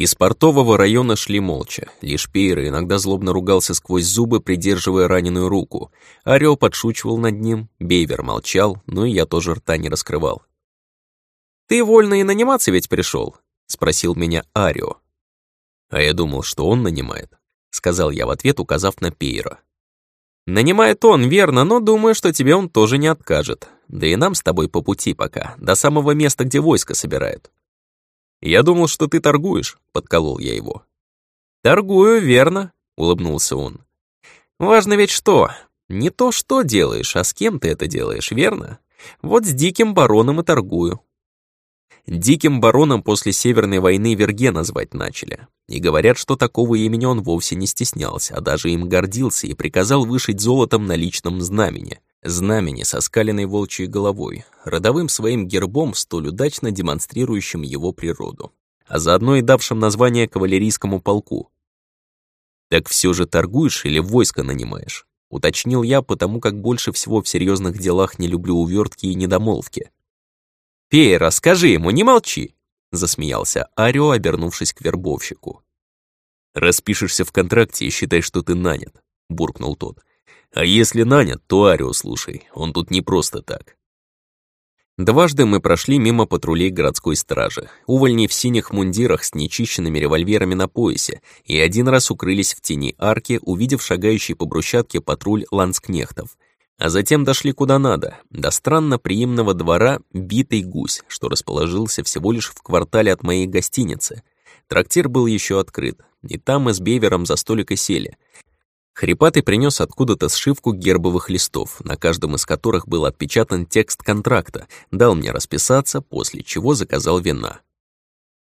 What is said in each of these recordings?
Из портового района шли молча. Лишь Пейра иногда злобно ругался сквозь зубы, придерживая раненую руку. Орел подшучивал над ним, Бейвер молчал, но и я тоже рта не раскрывал. «Ты вольно и наниматься ведь пришел? спросил меня Арио. «А я думал, что он нанимает», — сказал я в ответ, указав на Пейра. «Нанимает он, верно, но думаю, что тебе он тоже не откажет. Да и нам с тобой по пути пока, до самого места, где войско собирают. «Я думал, что ты торгуешь», — подколол я его. «Торгую, верно», — улыбнулся он. «Важно ведь что? Не то, что делаешь, а с кем ты это делаешь, верно? Вот с диким бароном и торгую». Диким бароном после Северной войны Верге назвать начали. И говорят, что такого имени он вовсе не стеснялся, а даже им гордился и приказал вышить золотом на личном знамени знамени со скаленной волчьей головой, родовым своим гербом, столь удачно демонстрирующим его природу, а заодно и давшим название кавалерийскому полку. «Так все же торгуешь или войско нанимаешь?» — уточнил я, потому как больше всего в серьезных делах не люблю увертки и недомолвки. «Пей, расскажи ему, не молчи!» — засмеялся Арио, обернувшись к вербовщику. «Распишешься в контракте и считай, что ты нанят», — буркнул тот. А если нанят, то Арио слушай, он тут не просто так. Дважды мы прошли мимо патрулей городской стражи, увольней в синих мундирах с нечищенными револьверами на поясе, и один раз укрылись в тени арки, увидев шагающий по брусчатке патруль ланскнехтов. А затем дошли куда надо, до странно приимного двора «Битый гусь», что расположился всего лишь в квартале от моей гостиницы. Трактир был еще открыт, и там мы с Бевером за столик и сели — Хрипатый принес откуда-то сшивку гербовых листов, на каждом из которых был отпечатан текст контракта, дал мне расписаться, после чего заказал вина.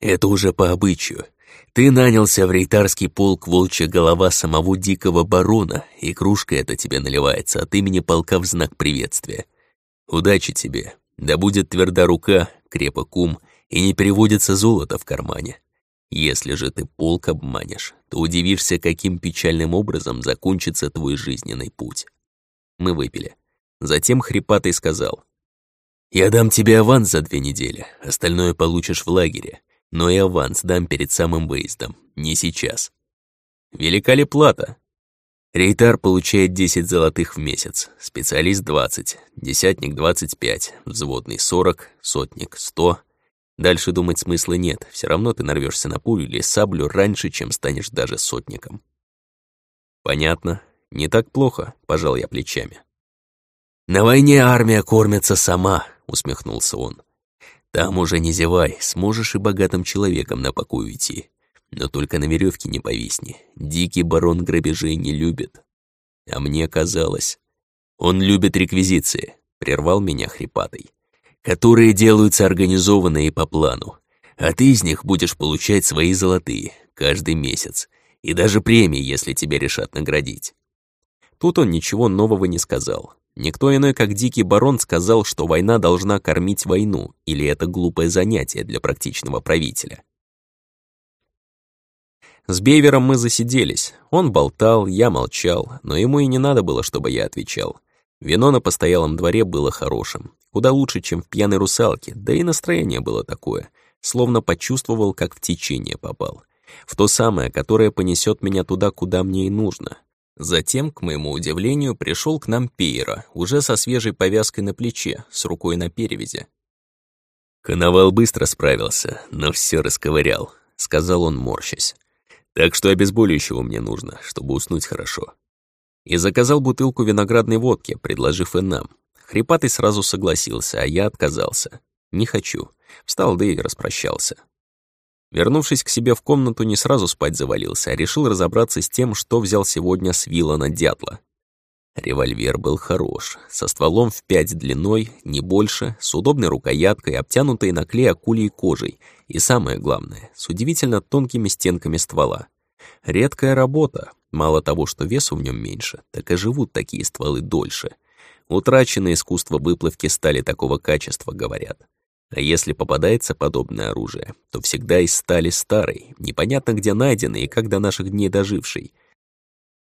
«Это уже по обычаю. Ты нанялся в рейтарский полк волчья голова самого дикого барона, и кружка эта тебе наливается от имени полка в знак приветствия. Удачи тебе, да будет тверда рука, крепок ум, и не переводится золото в кармане. Если же ты полк обманешь, то удивишься, каким печальным образом закончится твой жизненный путь. Мы выпили. Затем хрипатый сказал. «Я дам тебе аванс за две недели, остальное получишь в лагере, но и аванс дам перед самым выездом, не сейчас». «Велика ли плата?» Рейтар получает 10 золотых в месяц, специалист 20, десятник 25, взводный 40, сотник 100, Дальше думать смысла нет, все равно ты нарвешься на пулю или саблю раньше, чем станешь даже сотником. Понятно, не так плохо, пожал я плечами. На войне армия кормится сама, усмехнулся он. Там уже не зевай, сможешь и богатым человеком на покой уйти. Но только на веревке не повисни. Дикий барон грабежей не любит. А мне казалось... Он любит реквизиции, прервал меня хрипатый которые делаются организованно и по плану. А ты из них будешь получать свои золотые каждый месяц. И даже премии, если тебя решат наградить. Тут он ничего нового не сказал. Никто иной, как Дикий Барон, сказал, что война должна кормить войну, или это глупое занятие для практичного правителя. С Бейвером мы засиделись. Он болтал, я молчал, но ему и не надо было, чтобы я отвечал. Вино на постоялом дворе было хорошим, куда лучше, чем в пьяной русалке, да и настроение было такое, словно почувствовал, как в течение попал. В то самое, которое понесет меня туда, куда мне и нужно. Затем, к моему удивлению, пришел к нам Пейра, уже со свежей повязкой на плече, с рукой на перевязи. «Коновал быстро справился, но все расковырял», — сказал он, морщась. «Так что обезболивающего мне нужно, чтобы уснуть хорошо». И заказал бутылку виноградной водки, предложив и нам. Хрипатый сразу согласился, а я отказался. Не хочу. Встал, да и распрощался. Вернувшись к себе в комнату, не сразу спать завалился, а решил разобраться с тем, что взял сегодня с Виллана Дятла. Револьвер был хорош, со стволом в пять длиной, не больше, с удобной рукояткой, обтянутой на клей акулей кожей, и самое главное, с удивительно тонкими стенками ствола. Редкая работа, мало того, что весу в нем меньше, так и живут такие стволы дольше — Утраченное искусство выплавки стали такого качества, говорят. А если попадается подобное оружие, то всегда из стали старой, непонятно где найденной и как до наших дней дожившей.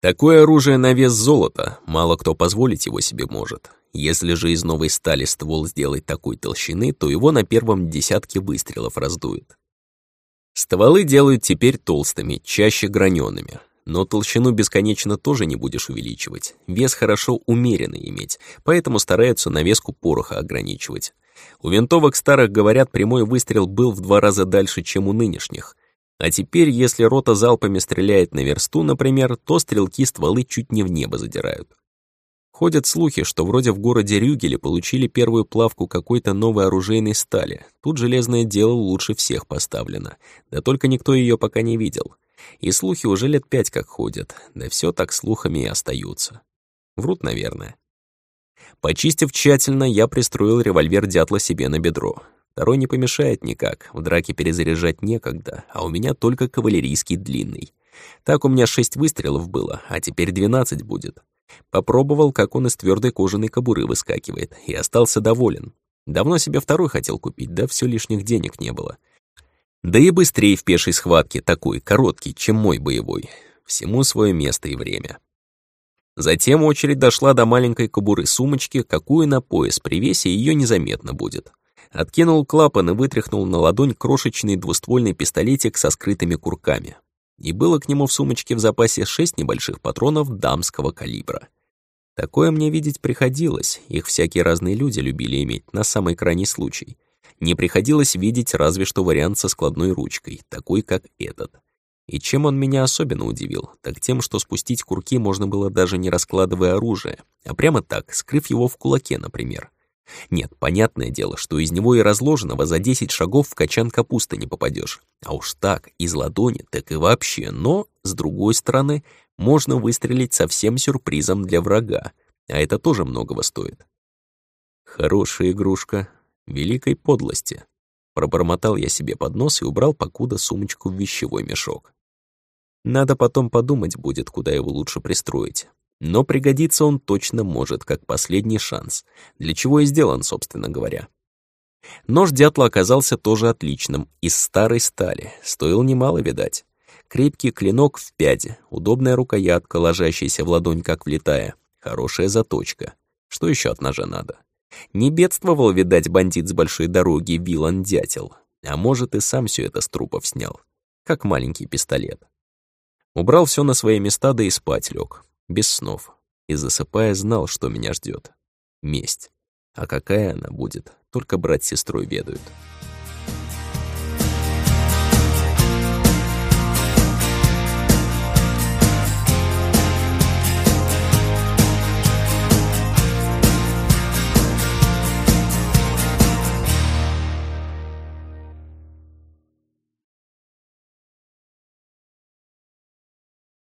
Такое оружие на вес золота, мало кто позволить его себе может. Если же из новой стали ствол сделать такой толщины, то его на первом десятке выстрелов раздует. Стволы делают теперь толстыми, чаще гранеными. Но толщину бесконечно тоже не будешь увеличивать. Вес хорошо умеренный иметь, поэтому стараются навеску пороха ограничивать. У винтовок старых, говорят, прямой выстрел был в два раза дальше, чем у нынешних. А теперь, если рота залпами стреляет на версту, например, то стрелки стволы чуть не в небо задирают. Ходят слухи, что вроде в городе Рюгеле получили первую плавку какой-то новой оружейной стали. Тут железное дело лучше всех поставлено. Да только никто ее пока не видел. И слухи уже лет пять как ходят. Да все так слухами и остаются. Врут, наверное. Почистив тщательно, я пристроил револьвер дятла себе на бедро. Второй не помешает никак, в драке перезаряжать некогда, а у меня только кавалерийский длинный. Так у меня шесть выстрелов было, а теперь двенадцать будет. Попробовал, как он из твердой кожаной кобуры выскакивает, и остался доволен. Давно себе второй хотел купить, да все лишних денег не было. Да и быстрее в пешей схватке такой, короткий, чем мой боевой. Всему свое место и время. Затем очередь дошла до маленькой кобуры сумочки, какую на пояс привесе ее незаметно будет. Откинул клапан и вытряхнул на ладонь крошечный двуствольный пистолетик со скрытыми курками и было к нему в сумочке в запасе шесть небольших патронов дамского калибра. Такое мне видеть приходилось, их всякие разные люди любили иметь на самый крайний случай. Не приходилось видеть разве что вариант со складной ручкой, такой как этот. И чем он меня особенно удивил, так тем, что спустить курки можно было даже не раскладывая оружие, а прямо так, скрыв его в кулаке, например. Нет, понятное дело, что из него и разложенного за 10 шагов в качан капусты не попадешь. А уж так, из ладони, так и вообще. Но, с другой стороны, можно выстрелить совсем сюрпризом для врага, а это тоже многого стоит. Хорошая игрушка, великой подлости. Пробормотал я себе под нос и убрал покуда сумочку в вещевой мешок. Надо потом подумать будет, куда его лучше пристроить. Но пригодиться он точно может, как последний шанс, для чего и сделан, собственно говоря. Нож дятла оказался тоже отличным, из старой стали, стоил немало, видать. Крепкий клинок в пяде, удобная рукоятка, ложащаяся в ладонь, как влетая, хорошая заточка. Что еще от ножа надо? Не бедствовал, видать, бандит с большой дороги Вилан Дятел. А может, и сам все это с трупов снял, как маленький пистолет. Убрал все на свои места, да и спать лег без снов, и засыпая знал, что меня ждет. Месть. А какая она будет, только брат с сестрой ведают.